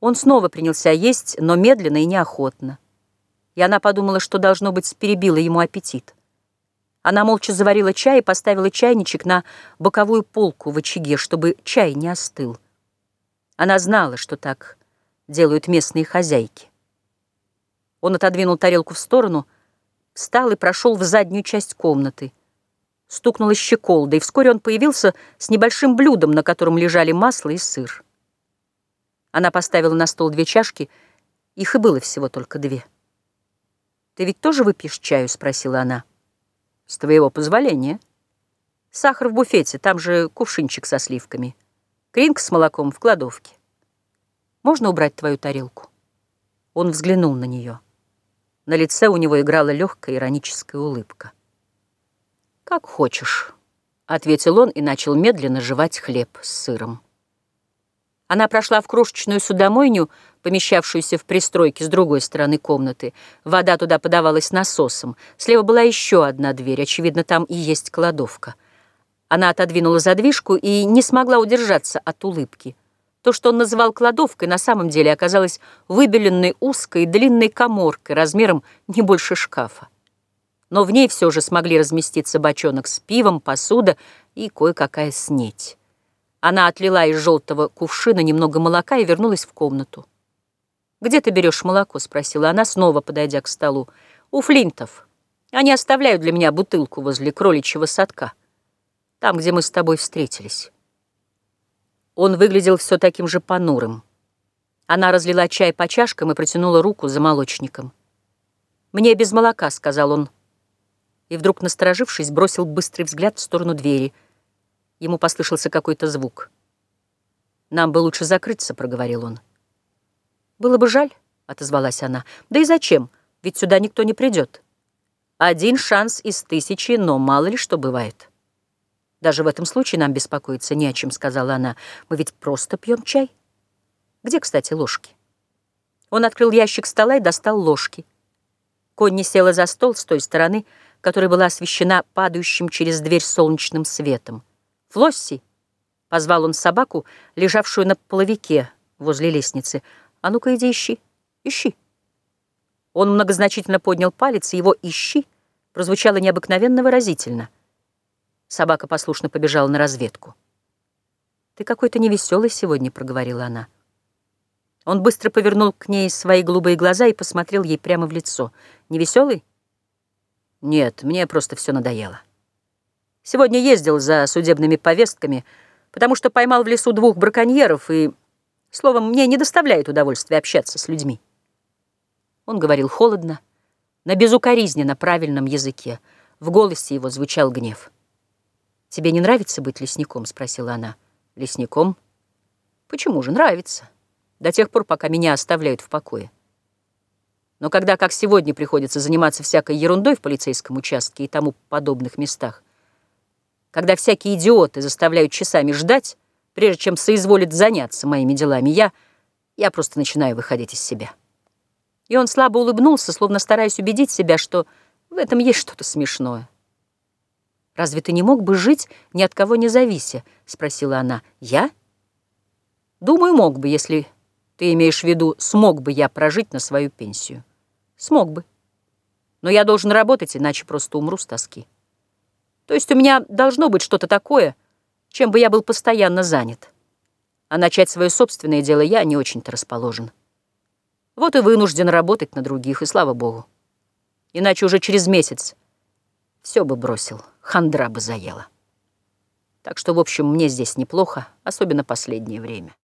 Он снова принялся есть, но медленно и неохотно. И она подумала, что, должно быть, перебила ему аппетит. Она молча заварила чай и поставила чайничек на боковую полку в очаге, чтобы чай не остыл. Она знала, что так делают местные хозяйки. Он отодвинул тарелку в сторону, встал и прошел в заднюю часть комнаты. Стукнула щеколда, и вскоре он появился с небольшим блюдом, на котором лежали масло и сыр. Она поставила на стол две чашки, их и было всего только две. «Ты ведь тоже выпьешь чаю?» — спросила она. «С твоего позволения». «Сахар в буфете, там же кувшинчик со сливками. Кринг с молоком в кладовке. Можно убрать твою тарелку?» Он взглянул на нее. На лице у него играла легкая ироническая улыбка. «Как хочешь», — ответил он и начал медленно жевать хлеб с сыром. Она прошла в крошечную судомойню, помещавшуюся в пристройке с другой стороны комнаты. Вода туда подавалась насосом. Слева была еще одна дверь, очевидно, там и есть кладовка. Она отодвинула задвижку и не смогла удержаться от улыбки. То, что он называл кладовкой, на самом деле оказалось выбеленной узкой длинной коморкой размером не больше шкафа. Но в ней все же смогли разместиться бочонок с пивом, посуда и кое-какая снеть. Она отлила из желтого кувшина немного молока и вернулась в комнату. «Где ты берешь молоко?» — спросила она, снова подойдя к столу. «У Флинтов. Они оставляют для меня бутылку возле кроличьего садка, там, где мы с тобой встретились». Он выглядел все таким же понурым. Она разлила чай по чашкам и протянула руку за молочником. «Мне без молока», — сказал он. И вдруг, насторожившись, бросил быстрый взгляд в сторону двери — Ему послышался какой-то звук. «Нам бы лучше закрыться», — проговорил он. «Было бы жаль», — отозвалась она. «Да и зачем? Ведь сюда никто не придет. Один шанс из тысячи, но мало ли что бывает». «Даже в этом случае нам беспокоиться не о чем», — сказала она. «Мы ведь просто пьем чай. Где, кстати, ложки?» Он открыл ящик стола и достал ложки. Конни села за стол с той стороны, которая была освещена падающим через дверь солнечным светом. «Флосси!» — позвал он собаку, лежавшую на половике возле лестницы. «А ну-ка иди ищи, ищи!» Он многозначительно поднял палец, и его «ищи» прозвучало необыкновенно выразительно. Собака послушно побежала на разведку. «Ты какой-то невеселый сегодня», — проговорила она. Он быстро повернул к ней свои голубые глаза и посмотрел ей прямо в лицо. «Невеселый?» «Нет, мне просто все надоело». Сегодня ездил за судебными повестками, потому что поймал в лесу двух браконьеров, и, словом, мне не доставляет удовольствия общаться с людьми. Он говорил холодно, на безукоризненно правильном языке. В голосе его звучал гнев. «Тебе не нравится быть лесником?» — спросила она. «Лесником? Почему же нравится? До тех пор, пока меня оставляют в покое. Но когда, как сегодня, приходится заниматься всякой ерундой в полицейском участке и тому подобных местах, когда всякие идиоты заставляют часами ждать, прежде чем соизволят заняться моими делами, я, я просто начинаю выходить из себя. И он слабо улыбнулся, словно стараясь убедить себя, что в этом есть что-то смешное. «Разве ты не мог бы жить, ни от кого не завися?» — спросила она. «Я?» «Думаю, мог бы, если ты имеешь в виду, смог бы я прожить на свою пенсию. Смог бы. Но я должен работать, иначе просто умру с тоски». То есть у меня должно быть что-то такое, чем бы я был постоянно занят. А начать свое собственное дело я не очень-то расположен. Вот и вынужден работать на других, и слава богу. Иначе уже через месяц все бы бросил, хандра бы заела. Так что, в общем, мне здесь неплохо, особенно последнее время.